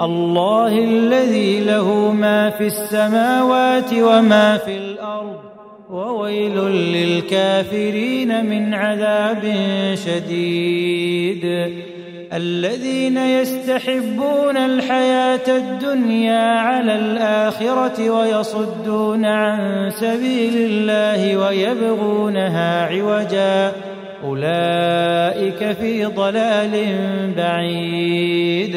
الله الذي له ما في السماوات وما في الأرض وويل للكافرين من عذاب شديد. الذين يستحبون الحياة الدنيا على الآخرة ويصدون عن سبيل الله ويبغونها عوجا. أولئك في ضلال بعيد.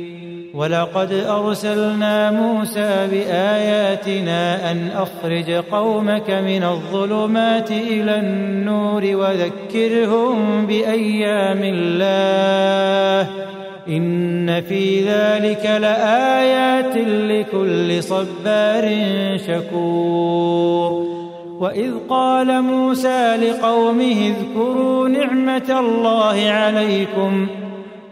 ولقد أرسلنا موسى بآياتنا أن أخرج قومك من الظلمات إلى النور وذكرهم بأيام الله. إن في ذلك لآيات لكل صبار شكور. وإذ قال موسى لقومه اذكروا نعمة الله عليكم.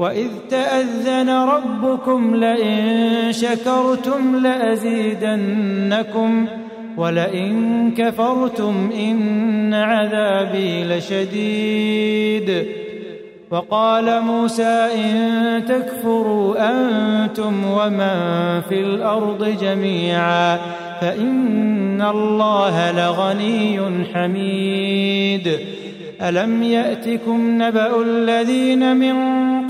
واذ تاذن ربكم لئن شكرتم لازيدنكم ولئن كفرتم ان عذابي لشديد وقال موسى ان تكفروا أنتم ومن في الأرض جميعا فان الله لغني حميد الم ياتكم نبا الذين من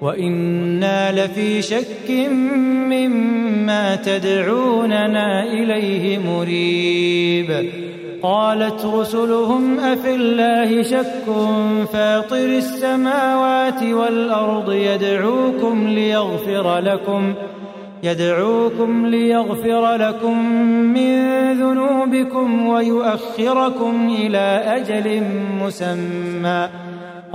وإنا لفي شك مما تدعوننا إليه مريب. قالت رسلهم أفي الله شك فاطر السماوات والأرض يدعوكم ليغفر لكم يدعوكم ليغفر لكم من ذنوبكم ويؤخركم إلى أجل مسمى.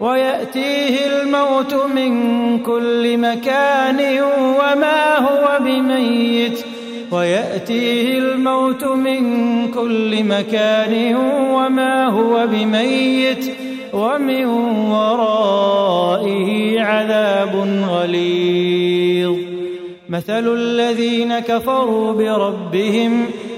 ويأتيه الموت من كل مكان وما هو بميت. ويأتيه الموت من كل مكان وما هو بميت. ومن ورائه عذاب غليظ. مثل الذين كفروا بربهم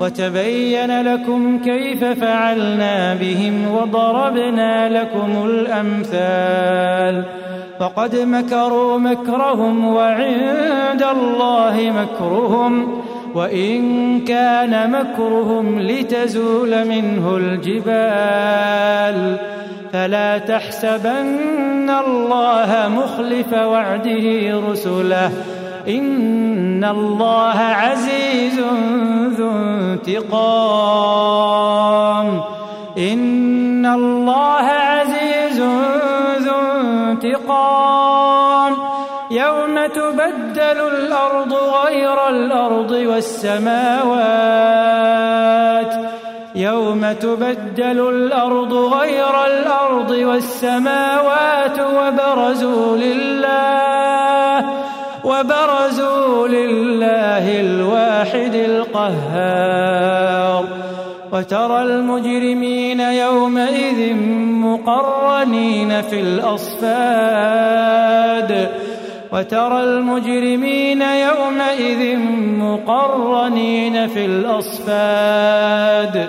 وتبين لكم كيف فعلنا بهم وضربنا لكم الأمثال. فقد مكروا مكرهم وعند الله مكرهم وإن كان مكرهم لتزول منه الجبال. فلا تحسبن الله مخلف وعده رسله. إن الله عزيز ذو انتقام إن الله عزيز ذو انتقام يوم تبدل الأرض غير الأرض والسماوات يوم تبدل الأرض غير الأرض والسماوات وبرزوا لله وبرزوا لله الواحد القهار. وترى المجرمين يومئذ مقرنين في الأصفاد. وترى المجرمين يومئذ مقرنين في الأصفاد.